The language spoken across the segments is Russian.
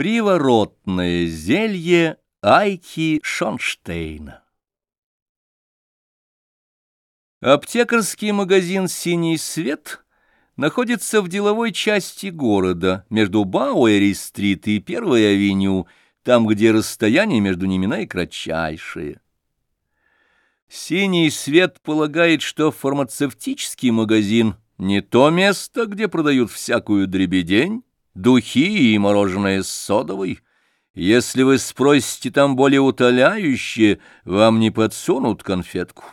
Приворотное зелье Айки Шонштейна Аптекарский магазин «Синий свет» находится в деловой части города, между Бауэри-стрит и Первой авеню, там, где расстояние между ними наикратчайшее. «Синий свет» полагает, что фармацевтический магазин — не то место, где продают всякую дребедень, духи и мороженое с содовой. Если вы спросите там более утоляющее, вам не подсунут конфетку.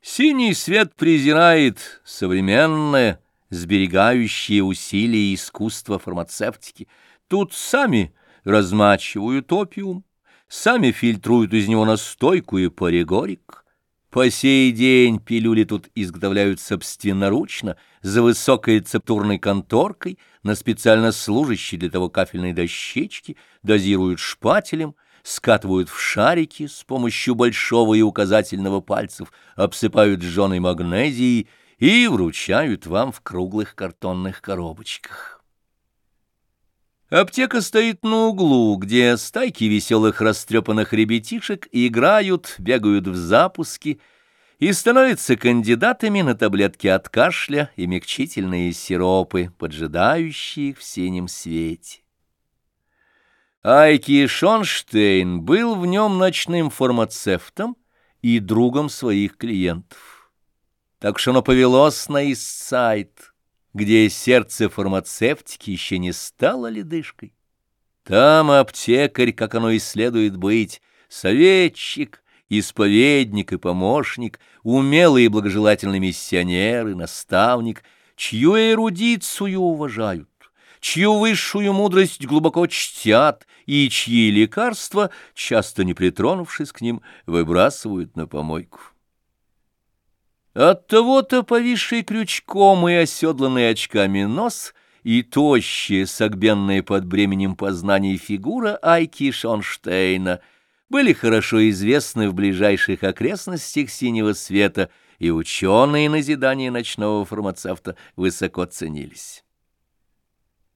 Синий свет презирает современное, сберегающее усилия искусства фармацевтики. Тут сами размачивают опиум, сами фильтруют из него настойку и паригорик. По сей день пилюли тут изготовляют собственноручно, за высокой рецептурной конторкой, на специально служащей для того кафельной дощечке, дозируют шпателем, скатывают в шарики с помощью большого и указательного пальцев, обсыпают жженой магнезией и вручают вам в круглых картонных коробочках. Аптека стоит на углу, где стайки веселых растрепанных ребятишек играют, бегают в запуски и становятся кандидатами на таблетки от кашля и мягчительные сиропы, поджидающие их в синем свете. Айки Шонштейн был в нем ночным фармацевтом и другом своих клиентов. Так что оно повелось на Иссайд где сердце фармацевтики еще не стало ледышкой. Там аптекарь, как оно и следует быть, советчик, исповедник и помощник, умелый и благожелательный миссионер и наставник, чью эрудицию уважают, чью высшую мудрость глубоко чтят и чьи лекарства, часто не притронувшись к ним, выбрасывают на помойку. От того-то повисший крючком и оседланный очками нос и тощая, согбенная под бременем познаний фигура Айки Шонштейна были хорошо известны в ближайших окрестностях синего света, и ученые назидания ночного фармацевта высоко ценились.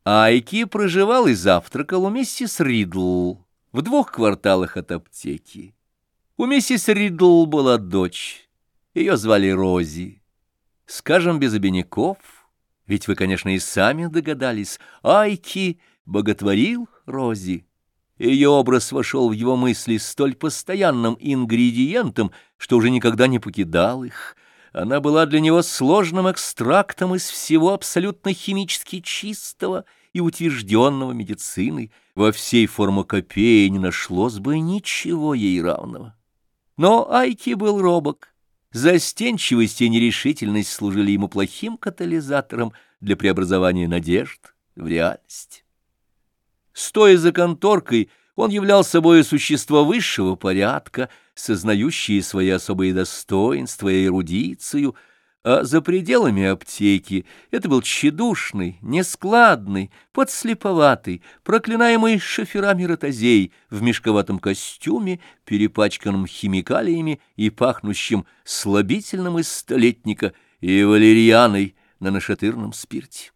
Айки проживал и завтракал у миссис Ридл в двух кварталах от аптеки. У миссис Ридл была дочь, ее звали Рози. Скажем без обиняков, ведь вы, конечно, и сами догадались, Айки боготворил Рози. Ее образ вошел в его мысли столь постоянным ингредиентом, что уже никогда не покидал их. Она была для него сложным экстрактом из всего абсолютно химически чистого и утвержденного медициной. Во всей формакопее не нашлось бы ничего ей равного. Но Айки был робок Застенчивость и нерешительность служили ему плохим катализатором для преобразования надежд в реальность. Стоя за конторкой, он являл собой существо высшего порядка, сознающее свои особые достоинства и эрудицию — а за пределами аптеки это был тщедушный, нескладный, подслеповатый, проклинаемый шоферами ротозей в мешковатом костюме, перепачканном химикалиями и пахнущим слабительным из столетника и валерьяной на нашатырном спирте.